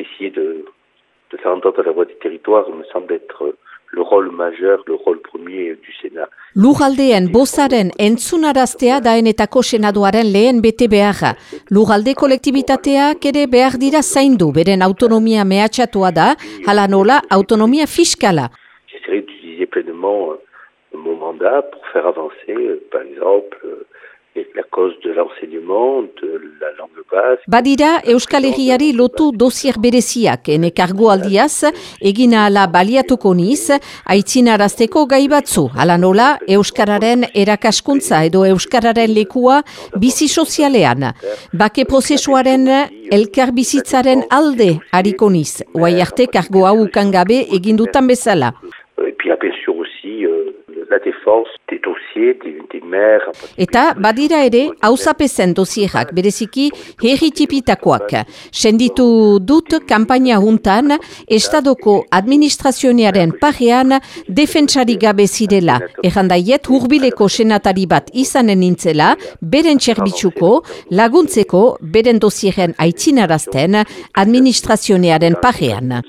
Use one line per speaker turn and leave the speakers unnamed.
essayer de, de faire entendre la voix des territoires me semble être le rôle majeur, le rôle premier du Sénat.
Lugaldeen bozaren entzunaraztea daenetako senaduaren lehen bete beharra. Lugalde kolektibitateak ere behar dira zaindu, beren autonomia mehatxatua da, hala nola autonomia fiskala.
J'essaierai d'utiliser pleinement mon mandat pour faire avancer, par exemple, la cause de.
Badira Euskal Herriari lotu dosier bereziak, ene kargo aldiaz, egina ala baliatuko niz, aitzinarazteko gai batzu, ala nola Euskararen erakaskuntza edo Euskararen lekua bizi sozialean. Bake prozesuaren elkar bizitzaren alde hariko niz, oai arte kargo hau ukangabe egindutan bezala. Eta badira ere hauzapezen dosierak bereziki herritipitakoak. Senditu dut kanpaina juntan estadoko administrazionearen parean defentsari gabe zirela. Errandaiet hurbileko senatari bat izanen nintzela, beren txerbitzuko, laguntzeko, beren dosieren aitzinarazten administrazionearen parean.